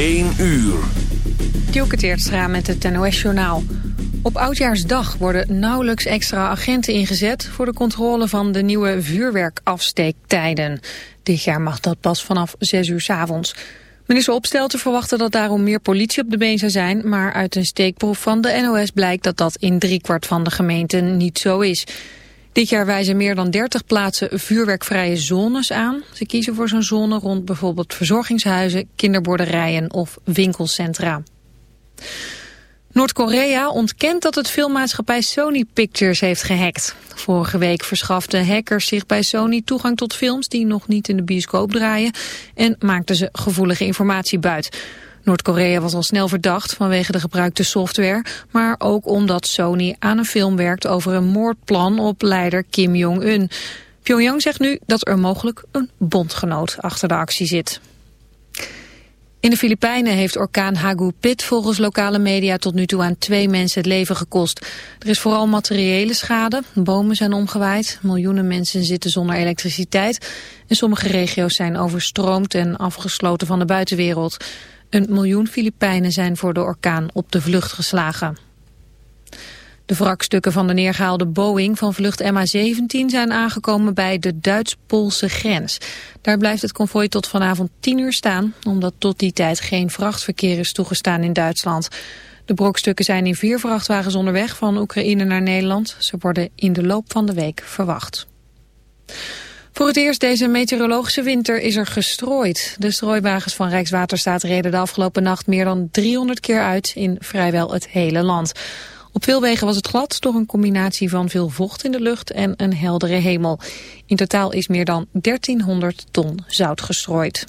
1 uur. Dielke met het NOS-journaal. Op Oudjaarsdag worden nauwelijks extra agenten ingezet... voor de controle van de nieuwe vuurwerkafsteektijden. Dit jaar mag dat pas vanaf 6 uur s avonds. Minister Opstelten verwachtte dat daarom meer politie op de been zou zijn... maar uit een steekproef van de NOS blijkt dat dat in driekwart van de gemeenten niet zo is... Dit jaar wijzen meer dan 30 plaatsen vuurwerkvrije zones aan. Ze kiezen voor zo'n zone rond bijvoorbeeld verzorgingshuizen, kinderboerderijen of winkelcentra. Noord-Korea ontkent dat het filmmaatschappij Sony Pictures heeft gehackt. Vorige week verschaften hackers zich bij Sony toegang tot films die nog niet in de bioscoop draaien en maakten ze gevoelige informatie buit. Noord-Korea was al snel verdacht vanwege de gebruikte software, maar ook omdat Sony aan een film werkt over een moordplan op leider Kim Jong-un. Pyongyang zegt nu dat er mogelijk een bondgenoot achter de actie zit. In de Filipijnen heeft orkaan Hagupit volgens lokale media tot nu toe aan twee mensen het leven gekost. Er is vooral materiële schade, bomen zijn omgewaaid, miljoenen mensen zitten zonder elektriciteit en sommige regio's zijn overstroomd en afgesloten van de buitenwereld. Een miljoen Filipijnen zijn voor de orkaan op de vlucht geslagen. De wrakstukken van de neergehaalde Boeing van vlucht MH17 zijn aangekomen bij de Duits-Poolse grens. Daar blijft het konvooi tot vanavond 10 uur staan, omdat tot die tijd geen vrachtverkeer is toegestaan in Duitsland. De brokstukken zijn in vier vrachtwagens onderweg van Oekraïne naar Nederland. Ze worden in de loop van de week verwacht. Voor het eerst deze meteorologische winter is er gestrooid. De strooiwagens van Rijkswaterstaat reden de afgelopen nacht meer dan 300 keer uit in vrijwel het hele land. Op veel wegen was het glad door een combinatie van veel vocht in de lucht en een heldere hemel. In totaal is meer dan 1300 ton zout gestrooid.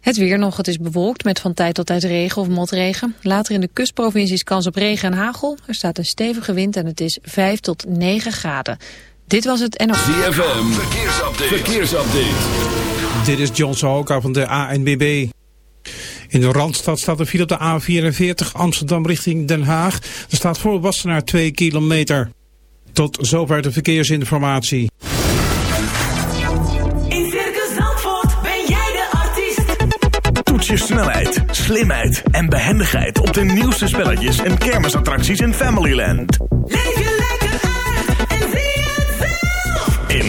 Het weer nog, het is bewolkt met van tijd tot tijd regen of motregen. Later in de kustprovincies kans op regen en hagel. Er staat een stevige wind en het is 5 tot 9 graden. Dit was het NOS. ZFM, verkeersupdate. verkeersupdate. Dit is John Sahoka van de ANBB. In de Randstad staat er file op de A44 Amsterdam richting Den Haag. Er staat voor Wassenaar 2 kilometer. Tot zover de verkeersinformatie. In Circus Zandvoort ben jij de artiest. Toets je snelheid, slimheid en behendigheid op de nieuwste spelletjes en kermisattracties in Familyland. Leef je lekker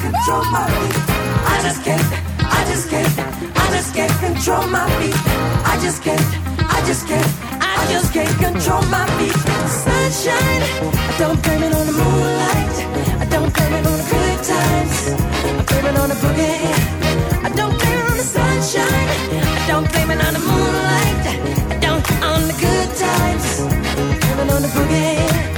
control my beat. I just can't, I just can't, I just can't control my beat. I just can't, I just can't, I just can't control my beat. Sunshine, I don't blame it on the moonlight. I don't blame it on the good times. I blame it on the boogie. I don't blame it on the sunshine. I don't blame it on the moonlight. I don't on the good times. I blame it on the boogie.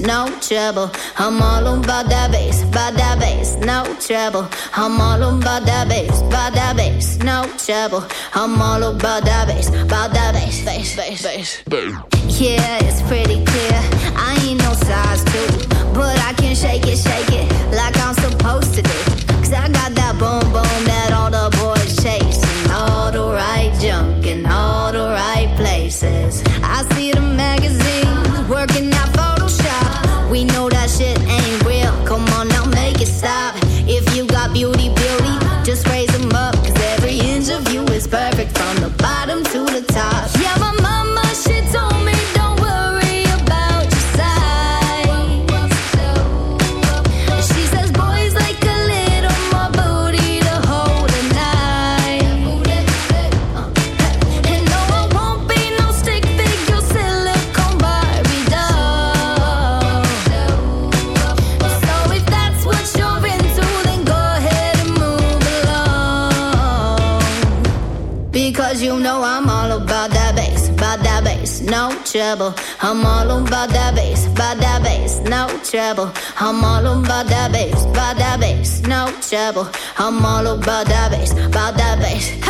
no trouble. I'm all on by that bass, by that bass, no trouble. I'm all on by that bass, by that bass, no trouble. I'm all on by that bass, by that bass, bass, bass, bass. Yeah, it's pretty clear. I ain't no size two, but I can shake it, shake it like I'm. no trouble. I'm all on by that bass, by that bass, no trouble. I'm all on by that bass, by that bass, no trouble. I'm all about that bass, by that bass.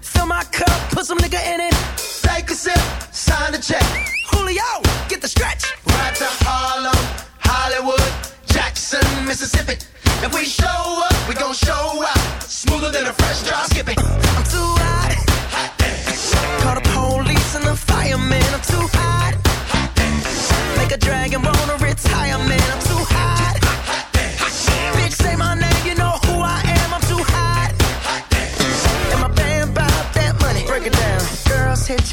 Fill my cup, put some nigga in it. Take a sip, sign the check. Julio, get the stretch. Right to Harlem, Hollywood, Jackson, Mississippi. If we show up, we gon' show out. Smoother than a fresh drop. Skippy.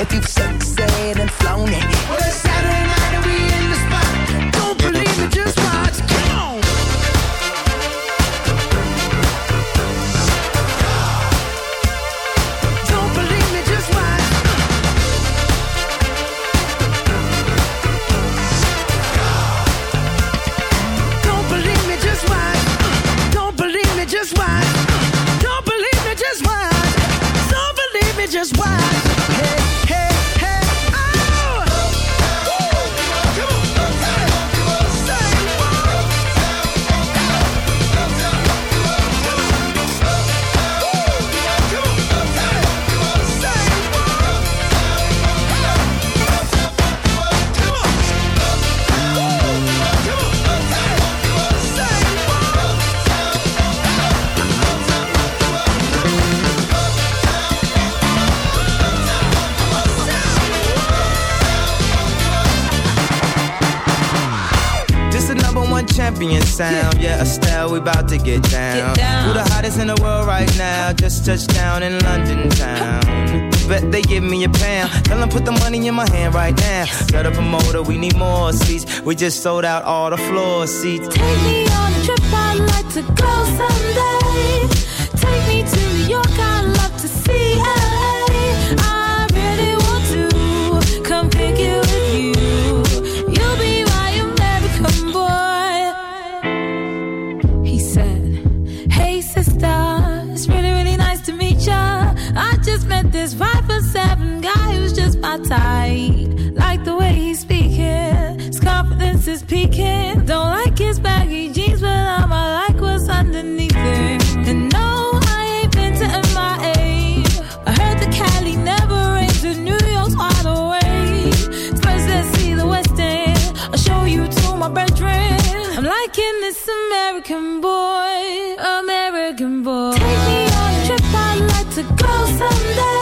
If you've succeed and flown it. Well, it's Saturday night Estelle, we about to get down. Who the hottest in the world right now? Just touched down in London town. Bet they give me a pound. Tell them put the money in my hand right now. Set up a motor, we need more seats. We just sold out all the floor seats. Take me on a trip, I'd like to go someday. Take me American boy, American boy. Take me on a trip, I'd like to go someday.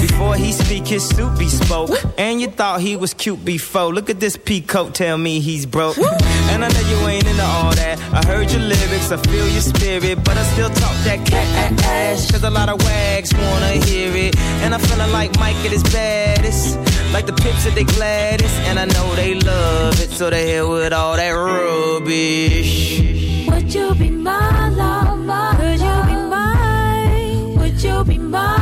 Before he speak, his suit be spoke. And you thought he was cute before. Look at this peacoat, tell me he's broke. And I know you ain't into all that. I heard your lyrics, I feel your spirit. But I still talk that cat ass. Cause a lot of wags wanna hear it. And I'm feeling like Mike at his baddest. Like the pips at they gladdest. And I know they love it. So they hell with all that rubbish. Would you be my lover? Could you be mine? Would you be my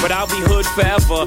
But I'll be hood forever.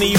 Girls need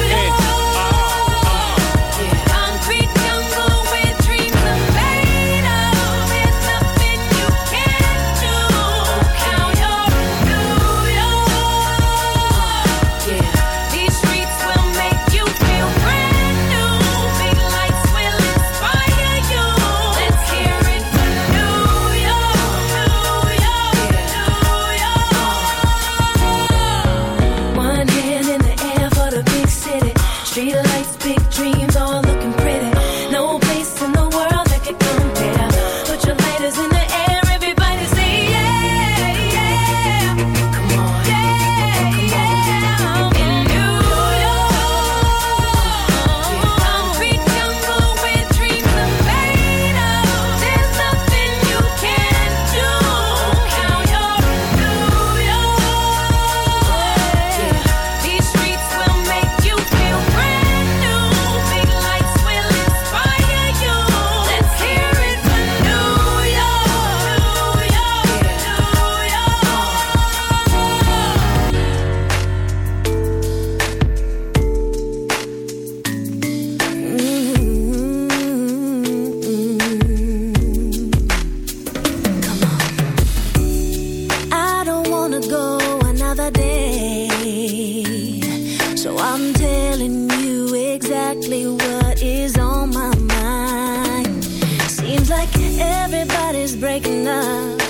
I'm telling you exactly what is on my mind. Seems like everybody's breaking up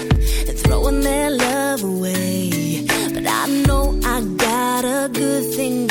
and throwing their love away. But I know I got a good thing